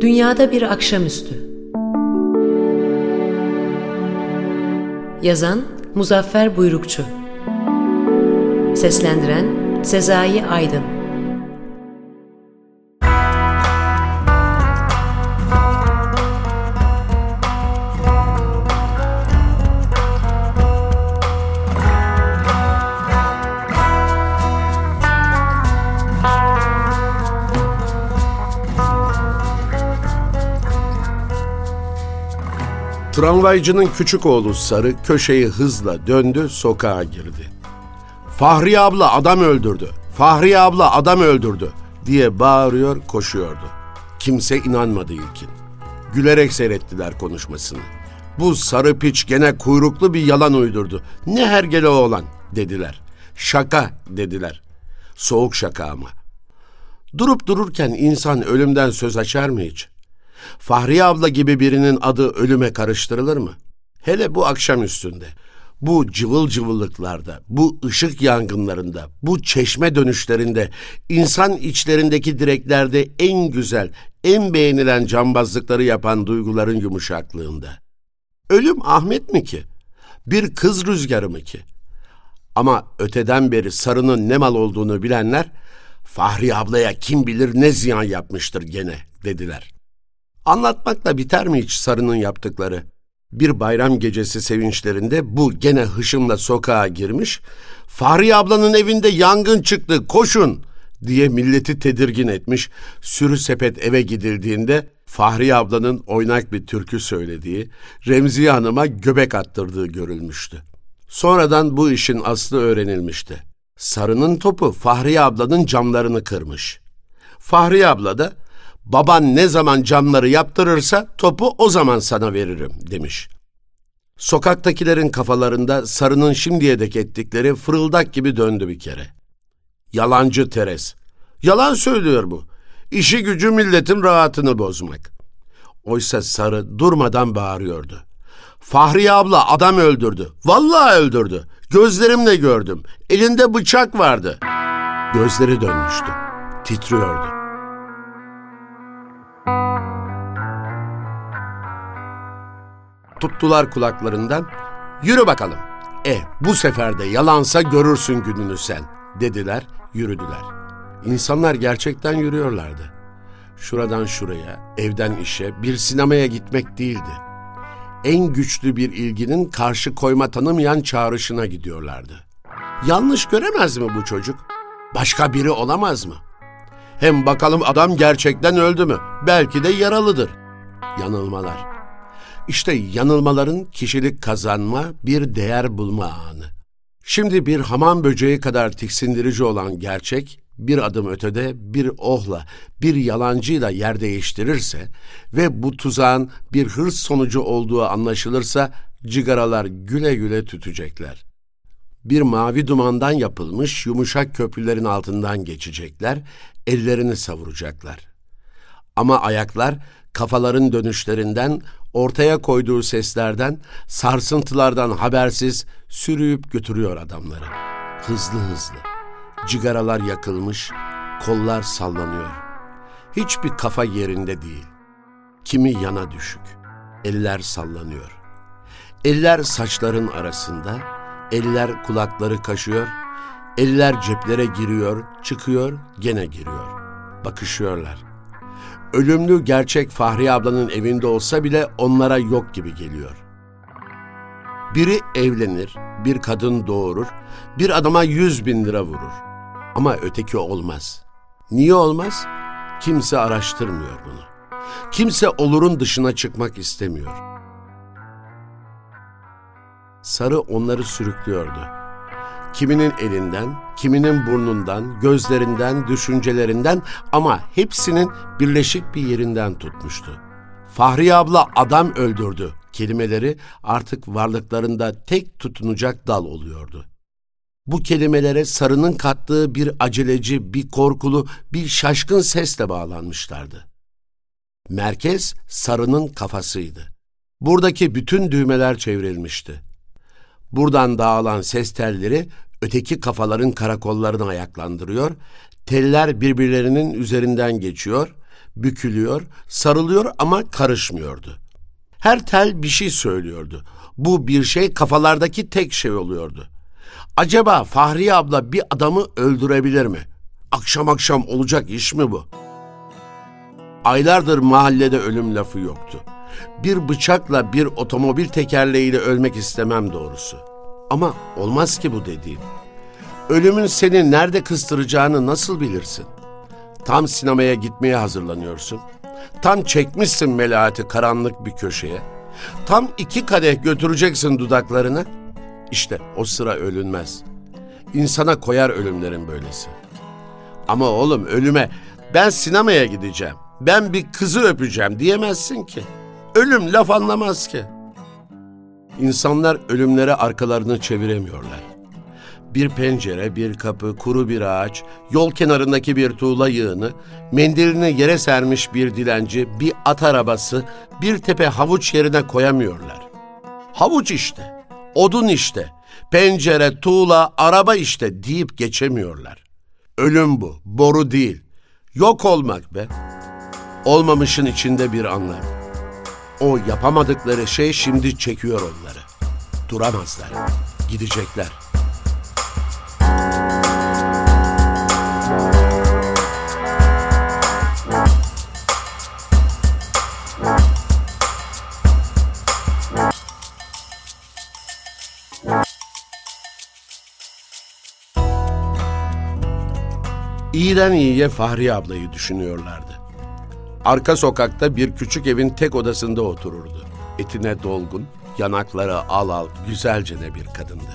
Dünyada bir akşamüstü. Yazan Muzaffer Buyrukçu Seslendiren Sezai Aydın Tramvaycının küçük oğlu Sarı köşeyi hızla döndü, sokağa girdi. Fahri abla adam öldürdü, Fahri abla adam öldürdü diye bağırıyor, koşuyordu. Kimse inanmadı ilkin. Gülerek seyrettiler konuşmasını. Bu sarı piç gene kuyruklu bir yalan uydurdu. Ne hergele oğlan dediler. Şaka dediler. Soğuk şaka ama. Durup dururken insan ölümden söz açar mı hiç? Fahriye abla gibi birinin adı ölüme karıştırılır mı? Hele bu akşam üstünde, bu cıvıl cıvıllıklarda, bu ışık yangınlarında, bu çeşme dönüşlerinde, insan içlerindeki direklerde en güzel, en beğenilen cambazlıkları yapan duyguların yumuşaklığında. Ölüm Ahmet mi ki? Bir kız rüzgarı mı ki? Ama öteden beri sarının ne mal olduğunu bilenler, Fahri ablaya kim bilir ne ziyan yapmıştır gene dediler. Anlatmakla biter mi hiç Sarı'nın yaptıkları? Bir bayram gecesi sevinçlerinde bu gene hışımla sokağa girmiş, Fahriye ablanın evinde yangın çıktı, koşun diye milleti tedirgin etmiş, sürü sepet eve gidildiğinde Fahriye ablanın oynak bir türkü söylediği, Remziye Hanım'a göbek attırdığı görülmüştü. Sonradan bu işin aslı öğrenilmişti. Sarı'nın topu Fahriye ablanın camlarını kırmış. Fahriye abla da baban ne zaman camları yaptırırsa topu o zaman sana veririm demiş. Sokaktakilerin kafalarında sarının şimdiye dek ettikleri fırıldak gibi döndü bir kere. Yalancı Teres. Yalan söylüyor bu. İşi gücü milletin rahatını bozmak. Oysa sarı durmadan bağırıyordu. Fahriye abla adam öldürdü. Vallahi öldürdü. Gözlerimle gördüm. Elinde bıçak vardı. Gözleri dönmüştü. Titriyordu. Tuttular kulaklarından. Yürü bakalım. E bu sefer de yalansa görürsün gününü sen dediler, yürüdüler. İnsanlar gerçekten yürüyorlardı. Şuradan şuraya, evden işe, bir sinemaya gitmek değildi. En güçlü bir ilginin karşı koyma tanımayan çağrışına gidiyorlardı. Yanlış göremez mi bu çocuk? Başka biri olamaz mı? Hem bakalım adam gerçekten öldü mü? Belki de yaralıdır. Yanılmalar. İşte yanılmaların kişilik kazanma, bir değer bulma anı. Şimdi bir hamam böceği kadar tiksindirici olan gerçek, bir adım ötede bir ohla, bir yalancıyla yer değiştirirse ve bu tuzağın bir hırs sonucu olduğu anlaşılırsa cigaralar güle güle tütecekler. Bir mavi dumandan yapılmış yumuşak köprülerin altından geçecekler, ellerini savuracaklar. Ama ayaklar kafaların dönüşlerinden, ortaya koyduğu seslerden, sarsıntılardan habersiz sürüyüp götürüyor adamları. Hızlı hızlı. Cigaralar yakılmış, kollar sallanıyor. Hiçbir kafa yerinde değil. Kimi yana düşük. Eller sallanıyor. Eller saçların arasında, eller kulakları kaşıyor, eller ceplere giriyor, çıkıyor, gene giriyor. Bakışıyorlar ölümlü gerçek Fahri ablanın evinde olsa bile onlara yok gibi geliyor. Biri evlenir, bir kadın doğurur, bir adama yüz bin lira vurur. Ama öteki olmaz. Niye olmaz? Kimse araştırmıyor bunu. Kimse olurun dışına çıkmak istemiyor. Sarı onları sürüklüyordu Kiminin elinden, kiminin burnundan, gözlerinden, düşüncelerinden ama hepsinin birleşik bir yerinden tutmuştu. Fahri abla adam öldürdü kelimeleri artık varlıklarında tek tutunacak dal oluyordu. Bu kelimelere sarının kattığı bir aceleci, bir korkulu, bir şaşkın sesle bağlanmışlardı. Merkez sarının kafasıydı. Buradaki bütün düğmeler çevrilmişti. Buradan dağılan ses telleri öteki kafaların karakollarını ayaklandırıyor, teller birbirlerinin üzerinden geçiyor, bükülüyor, sarılıyor ama karışmıyordu. Her tel bir şey söylüyordu. Bu bir şey kafalardaki tek şey oluyordu. Acaba Fahriye abla bir adamı öldürebilir mi? Akşam akşam olacak iş mi bu? Aylardır mahallede ölüm lafı yoktu. Bir bıçakla bir otomobil tekerleğiyle ölmek istemem doğrusu. Ama olmaz ki bu dediğim. Ölümün seni nerede kıstıracağını nasıl bilirsin? Tam sinemaya gitmeye hazırlanıyorsun. Tam çekmişsin melahati karanlık bir köşeye. Tam iki kadeh götüreceksin dudaklarını. İşte o sıra ölünmez. İnsana koyar ölümlerin böylesi. Ama oğlum ölüme ben sinemaya gideceğim, ben bir kızı öpeceğim diyemezsin ki. Ölüm laf anlamaz ki. İnsanlar ölümlere arkalarını çeviremiyorlar. Bir pencere, bir kapı, kuru bir ağaç, yol kenarındaki bir tuğla yığını, mendilini yere sermiş bir dilenci, bir at arabası, bir tepe havuç yerine koyamıyorlar. Havuç işte, odun işte, pencere, tuğla, araba işte deyip geçemiyorlar. Ölüm bu, boru değil. Yok olmak be. Olmamışın içinde bir anlam. O yapamadıkları şey şimdi çekiyor onları. Duramazlar. Gidecekler. İyiden iyiye Fahriye ablayı düşünüyorlardı. Arka sokakta bir küçük evin tek odasında otururdu. Etine dolgun, yanakları al al, güzelce bir kadındı.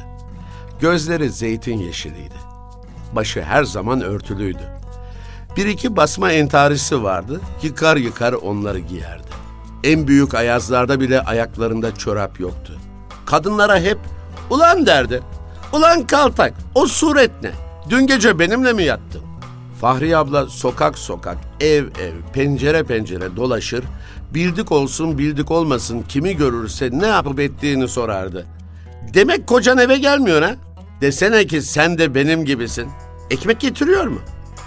Gözleri zeytin yeşiliydi. Başı her zaman örtülüydü. Bir iki basma entarisi vardı, yıkar yıkar onları giyerdi. En büyük ayazlarda bile ayaklarında çorap yoktu. Kadınlara hep ulan derdi. Ulan kaltak, o suret ne? Dün gece benimle mi yattın? Fahri abla sokak sokak, ev ev, pencere pencere dolaşır, bildik olsun bildik olmasın kimi görürse ne yapıp ettiğini sorardı. Demek kocan eve gelmiyor ha? Desene ki sen de benim gibisin. Ekmek getiriyor mu?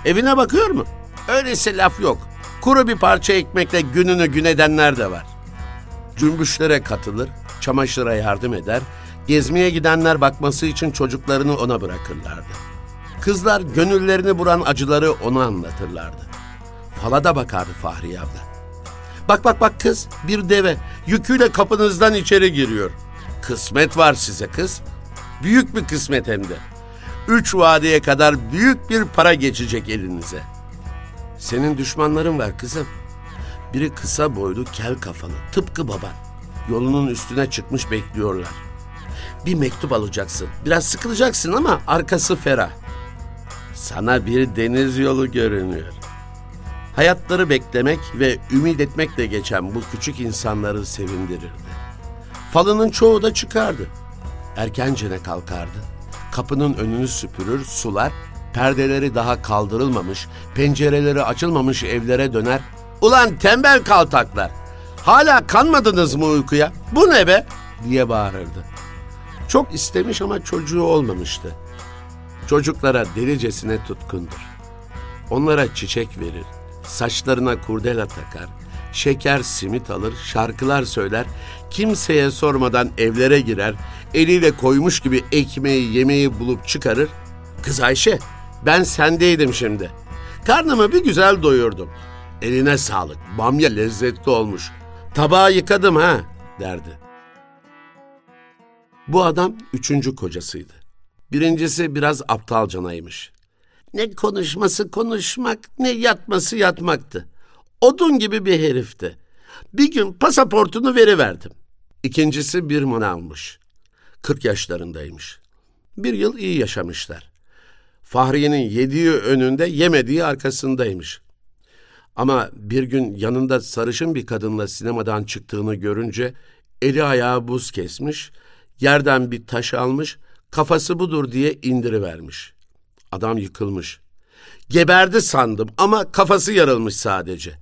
Evine bakıyor mu? Öyleyse laf yok. Kuru bir parça ekmekle gününü gün edenler de var. Cümbüşlere katılır, çamaşıra yardım eder, gezmeye gidenler bakması için çocuklarını ona bırakırlardı. Kızlar gönüllerini vuran acıları ona anlatırlardı. Fala da bakardı Fahriye abla. Bak bak bak kız bir deve yüküyle kapınızdan içeri giriyor. Kısmet var size kız. Büyük bir kısmet hem de. Üç vadeye kadar büyük bir para geçecek elinize. Senin düşmanların var kızım. Biri kısa boylu kel kafalı tıpkı baban. Yolunun üstüne çıkmış bekliyorlar. Bir mektup alacaksın. Biraz sıkılacaksın ama arkası ferah. Sana bir deniz yolu görünüyor. Hayatları beklemek ve ümit etmekle geçen bu küçük insanları sevindirirdi. Falının çoğu da çıkardı. Erkencene kalkardı. Kapının önünü süpürür, sular, perdeleri daha kaldırılmamış, pencereleri açılmamış evlere döner. Ulan tembel kaltaklar! Hala kanmadınız mı uykuya? Bu ne be? diye bağırırdı. Çok istemiş ama çocuğu olmamıştı. Çocuklara delicesine tutkundur. Onlara çiçek verir, saçlarına kurdela takar, şeker simit alır, şarkılar söyler, kimseye sormadan evlere girer, eliyle koymuş gibi ekmeği yemeği bulup çıkarır. Kız Ayşe, ben sendeydim şimdi. Karnımı bir güzel doyurdum. Eline sağlık, bamya lezzetli olmuş. Tabağı yıkadım ha, derdi. Bu adam üçüncü kocasıydı. Birincisi biraz aptalcanaymış. Ne konuşması konuşmak, ne yatması yatmaktı. Odun gibi bir herifti. Bir gün pasaportunu veriverdim. İkincisi bir manavmış. Kırk yaşlarındaymış. Bir yıl iyi yaşamışlar. Fahriye'nin yediği önünde yemediği arkasındaymış. Ama bir gün yanında sarışın bir kadınla sinemadan çıktığını görünce eli ayağı buz kesmiş, yerden bir taş almış, kafası budur diye indirivermiş. Adam yıkılmış. Geberdi sandım ama kafası yarılmış sadece.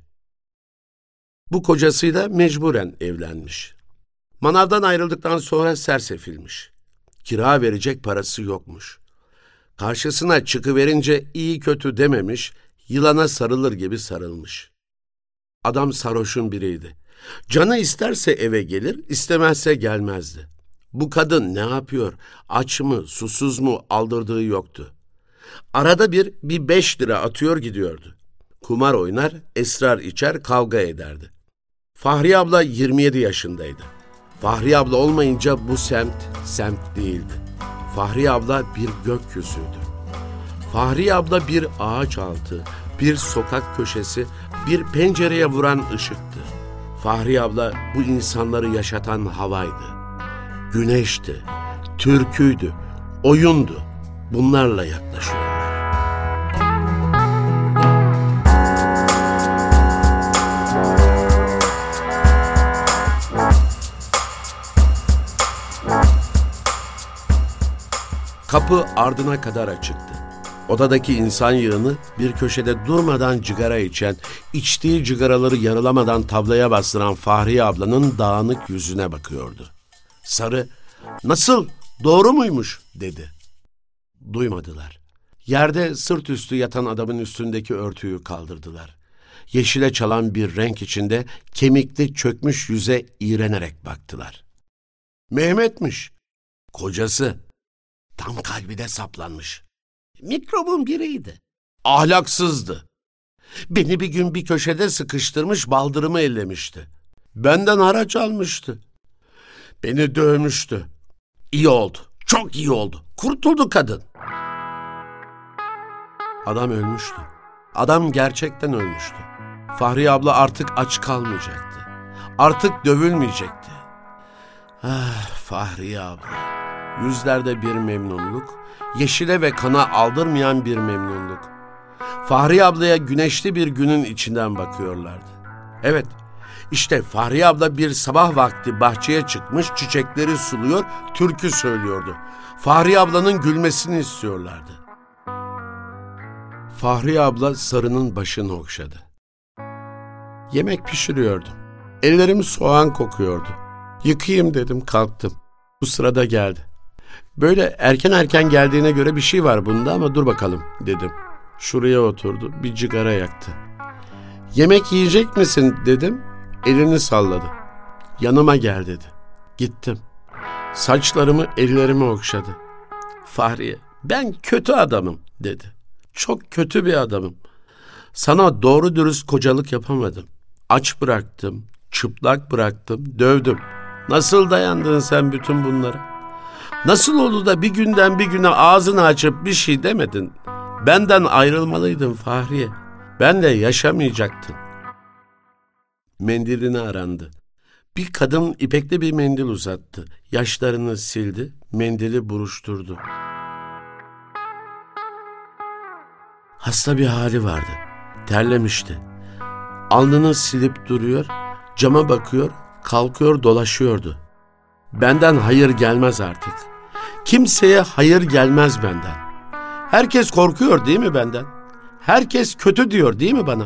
Bu kocasıyla mecburen evlenmiş. Manavdan ayrıldıktan sonra sersefilmiş. Kira verecek parası yokmuş. Karşısına çıkıverince iyi kötü dememiş, yılana sarılır gibi sarılmış. Adam sarhoşun biriydi. Canı isterse eve gelir, istemezse gelmezdi. Bu kadın ne yapıyor? Aç mı, susuz mu aldırdığı yoktu. Arada bir bir beş lira atıyor gidiyordu. Kumar oynar, esrar içer, kavga ederdi. Fahri abla 27 yaşındaydı. Fahri abla olmayınca bu semt semt değildi. Fahri abla bir gökyüzüydü. Fahri abla bir ağaç altı, bir sokak köşesi, bir pencereye vuran ışıktı. Fahri abla bu insanları yaşatan havaydı. Güneşti, türküydü, oyundu. Bunlarla yaklaşıyorlar. Kapı ardına kadar açıktı. Odadaki insan yığını bir köşede durmadan cigara içen, içtiği cigaraları yarılamadan tablaya bastıran Fahriye ablanın dağınık yüzüne bakıyordu. Sarı, nasıl, doğru muymuş dedi. Duymadılar. Yerde sırt üstü yatan adamın üstündeki örtüyü kaldırdılar. Yeşile çalan bir renk içinde kemikli çökmüş yüze iğrenerek baktılar. Mehmet'miş, kocası. Tam kalbine saplanmış. Mikrobun biriydi. Ahlaksızdı. Beni bir gün bir köşede sıkıştırmış baldırımı ellemişti. Benden haraç almıştı. Beni dövmüştü. İyi oldu. Çok iyi oldu. Kurtuldu kadın. Adam ölmüştü. Adam gerçekten ölmüştü. Fahri abla artık aç kalmayacaktı. Artık dövülmeyecekti. Ah Fahri abla. Yüzlerde bir memnunluk, yeşile ve kana aldırmayan bir memnunluk. Fahri ablaya güneşli bir günün içinden bakıyorlardı. Evet, işte Fahri abla bir sabah vakti bahçeye çıkmış çiçekleri suluyor, türkü söylüyordu. Fahri ablanın gülmesini istiyorlardı. Fahri abla sarının başını okşadı. Yemek pişiriyordum. Ellerim soğan kokuyordu. Yıkayayım dedim kalktım. Bu sırada geldi. Böyle erken erken geldiğine göre bir şey var bunda ama dur bakalım dedim. Şuraya oturdu bir cigara yaktı. Yemek yiyecek misin dedim. Elini salladı. Yanıma gel dedi. Gittim. Saçlarımı ellerime okşadı. Fahriye ben kötü adamım dedi. Çok kötü bir adamım. Sana doğru dürüst kocalık yapamadım. Aç bıraktım, çıplak bıraktım, dövdüm. Nasıl dayandın sen bütün bunlara? Nasıl oldu da bir günden bir güne ağzını açıp bir şey demedin? Benden ayrılmalıydın Fahriye. Ben de yaşamayacaktın. Mendilini arandı. Bir kadın ipekli bir mendil uzattı. Yaşlarını sildi, mendili buruşturdu. Hasta bir hali vardı. Terlemişti. Alnını silip duruyor, cama bakıyor, kalkıyor dolaşıyordu. Benden hayır gelmez artık.'' Kimseye hayır gelmez benden. Herkes korkuyor değil mi benden? Herkes kötü diyor değil mi bana?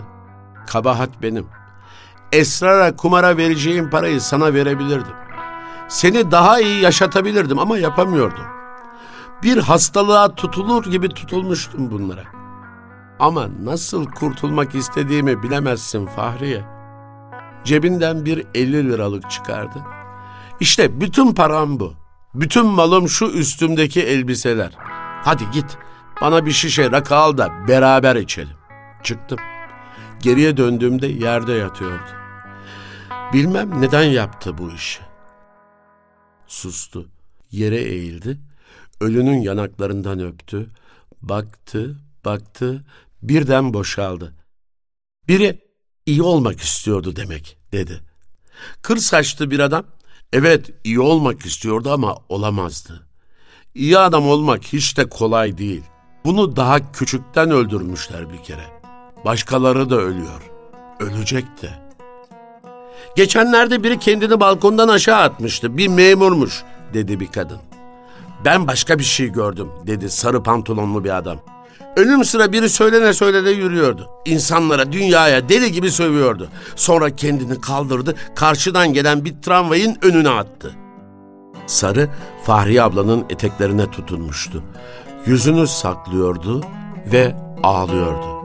Kabahat benim. Esrara kumara vereceğim parayı sana verebilirdim. Seni daha iyi yaşatabilirdim ama yapamıyordum. Bir hastalığa tutulur gibi tutulmuştum bunlara. Ama nasıl kurtulmak istediğimi bilemezsin Fahriye. Cebinden bir 50 liralık çıkardı. İşte bütün param bu. Bütün malım şu üstümdeki elbiseler. Hadi git bana bir şişe rakı al da beraber içelim. Çıktım. Geriye döndüğümde yerde yatıyordu. Bilmem neden yaptı bu işi. Sustu. Yere eğildi. Ölünün yanaklarından öptü. Baktı, baktı. Birden boşaldı. Biri iyi olmak istiyordu demek dedi. Kır saçlı bir adam Evet iyi olmak istiyordu ama olamazdı. İyi adam olmak hiç de kolay değil. Bunu daha küçükten öldürmüşler bir kere. Başkaları da ölüyor. Ölecek de. Geçenlerde biri kendini balkondan aşağı atmıştı. Bir memurmuş dedi bir kadın. Ben başka bir şey gördüm dedi sarı pantolonlu bir adam. Ölüm sıra biri söylene söylene yürüyordu. İnsanlara, dünyaya deli gibi sövüyordu. Sonra kendini kaldırdı, karşıdan gelen bir tramvayın önüne attı. Sarı, Fahriye ablanın eteklerine tutunmuştu. Yüzünü saklıyordu ve ağlıyordu.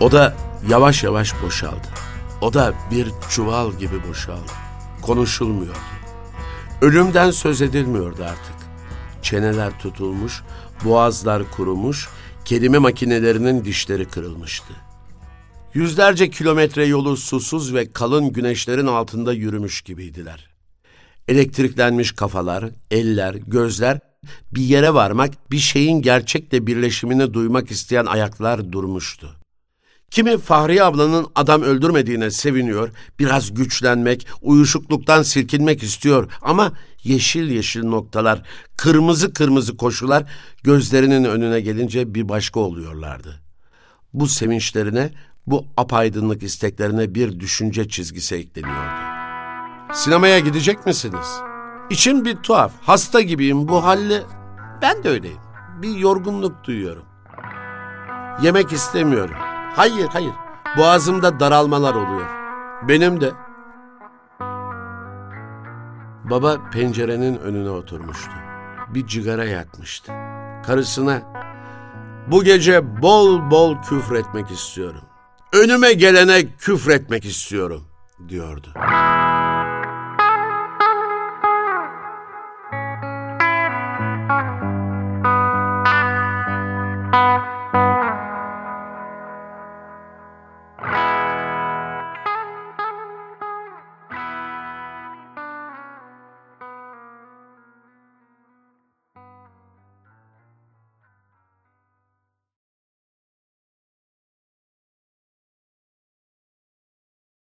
O da yavaş yavaş boşaldı. O da bir çuval gibi boşaldı. Konuşulmuyordu. Ölümden söz edilmiyordu artık. Çeneler tutulmuş, boğazlar kurumuş, kelime makinelerinin dişleri kırılmıştı. Yüzlerce kilometre yolu susuz ve kalın güneşlerin altında yürümüş gibiydiler. Elektriklenmiş kafalar, eller, gözler bir yere varmak, bir şeyin gerçekle birleşimini duymak isteyen ayaklar durmuştu. Kimi Fahriye ablanın adam öldürmediğine seviniyor, biraz güçlenmek, uyuşukluktan silkinmek istiyor ama yeşil yeşil noktalar, kırmızı kırmızı koşular gözlerinin önüne gelince bir başka oluyorlardı. Bu sevinçlerine, bu apaydınlık isteklerine bir düşünce çizgisi ekleniyordu. Sinemaya gidecek misiniz? İçim bir tuhaf, hasta gibiyim bu halle. Ben de öyleyim. Bir yorgunluk duyuyorum. Yemek istemiyorum. Hayır, hayır. Boğazımda daralmalar oluyor. Benim de. Baba pencerenin önüne oturmuştu. Bir cigara yakmıştı. Karısına bu gece bol bol küfretmek istiyorum. Önüme gelene küfretmek istiyorum diyordu.